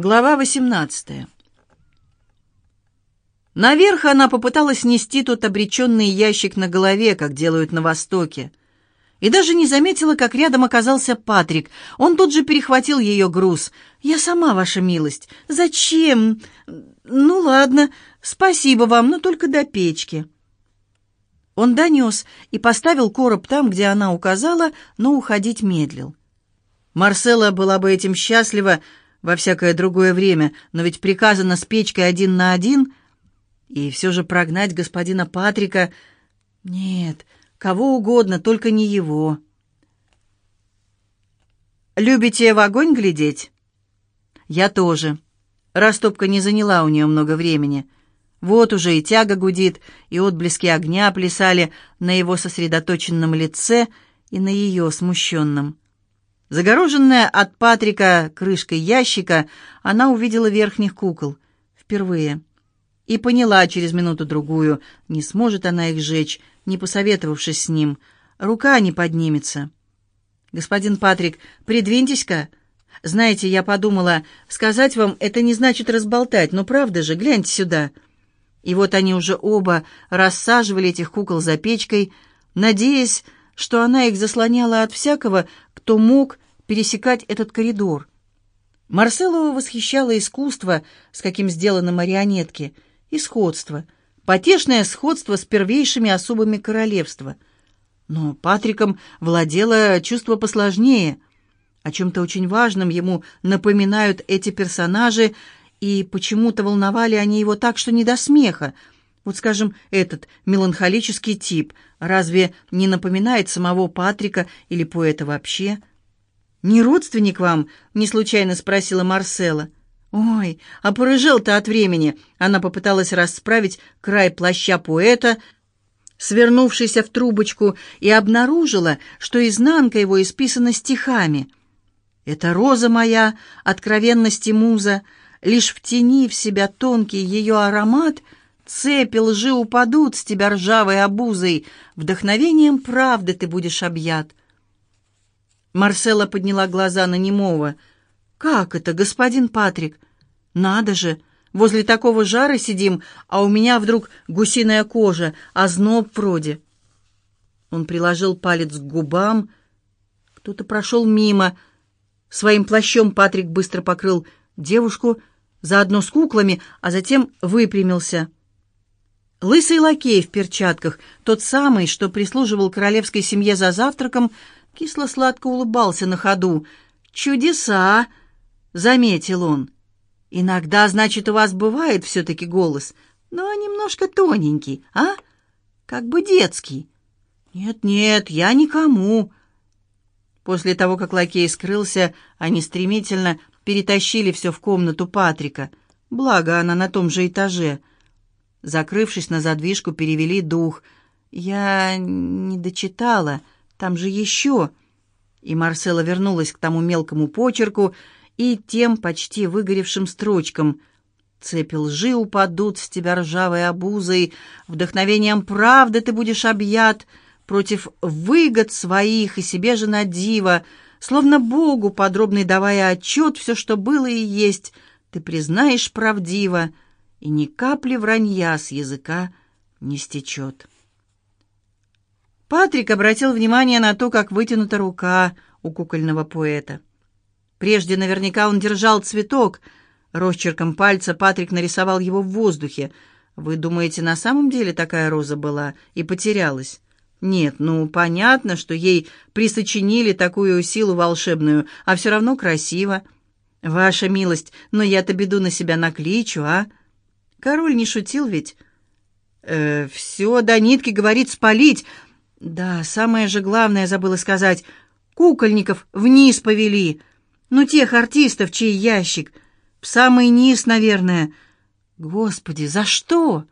Глава 18 Наверх она попыталась нести тот обреченный ящик на голове, как делают на Востоке. И даже не заметила, как рядом оказался Патрик. Он тут же перехватил ее груз. «Я сама, ваша милость. Зачем? Ну, ладно. Спасибо вам, но только до печки». Он донес и поставил короб там, где она указала, но уходить медлил. Марсела была бы этим счастлива, во всякое другое время, но ведь приказано с печкой один на один, и все же прогнать господина Патрика... Нет, кого угодно, только не его. «Любите в огонь глядеть?» «Я тоже». Растопка не заняла у нее много времени. Вот уже и тяга гудит, и отблески огня плясали на его сосредоточенном лице и на ее смущенном. Загороженная от Патрика крышкой ящика, она увидела верхних кукол. Впервые. И поняла через минуту-другую, не сможет она их сжечь, не посоветовавшись с ним. Рука не поднимется. «Господин Патрик, придвиньтесь-ка. Знаете, я подумала, сказать вам это не значит разболтать, но правда же, гляньте сюда». И вот они уже оба рассаживали этих кукол за печкой, надеясь, что она их заслоняла от всякого, кто мог пересекать этот коридор. Марселова восхищало искусство, с каким сделаны марионетки, и сходство, потешное сходство с первейшими особами королевства. Но Патриком владело чувство посложнее. О чем-то очень важном ему напоминают эти персонажи, и почему-то волновали они его так, что не до смеха. Вот, скажем, этот меланхолический тип разве не напоминает самого Патрика или поэта вообще? «Не родственник вам?» — не случайно спросила Марсела. «Ой, а порыжел-то от времени!» Она попыталась расправить край плаща поэта, свернувшийся в трубочку, и обнаружила, что изнанка его исписана стихами. «Это роза моя, откровенности муза, лишь втяни в себя тонкий ее аромат, цепи лжи упадут с тебя ржавой обузой, вдохновением правды ты будешь объят». Марсела подняла глаза на немого. «Как это, господин Патрик? Надо же! Возле такого жара сидим, а у меня вдруг гусиная кожа, а зноб вроде». Он приложил палец к губам. Кто-то прошел мимо. Своим плащом Патрик быстро покрыл девушку, заодно с куклами, а затем выпрямился. Лысый лакей в перчатках, тот самый, что прислуживал королевской семье за завтраком, — кисло-сладко улыбался на ходу. «Чудеса!» — заметил он. «Иногда, значит, у вас бывает все-таки голос, но немножко тоненький, а? Как бы детский». «Нет-нет, я никому». После того, как лакей скрылся, они стремительно перетащили все в комнату Патрика. Благо, она на том же этаже. Закрывшись на задвижку, перевели дух. «Я не дочитала», там же еще...» И Марсела вернулась к тому мелкому почерку и тем почти выгоревшим строчкам. «Цепи лжи упадут с тебя ржавой обузой, вдохновением правды ты будешь объят, против выгод своих и себе же на диво, словно Богу подробный давая отчет, все, что было и есть, ты признаешь правдиво, и ни капли вранья с языка не стечет». Патрик обратил внимание на то, как вытянута рука у кукольного поэта. Прежде наверняка он держал цветок. Росчерком пальца Патрик нарисовал его в воздухе. «Вы думаете, на самом деле такая роза была и потерялась?» «Нет, ну, понятно, что ей присочинили такую силу волшебную, а все равно красиво. Ваша милость, но я-то беду на себя накличу, а?» Король не шутил ведь. «Э, «Все до нитки, говорит, спалить», да, самое же главное забыла сказать. Кукольников вниз повели. Ну, тех артистов, чей ящик. В самый низ, наверное. Господи, за что?»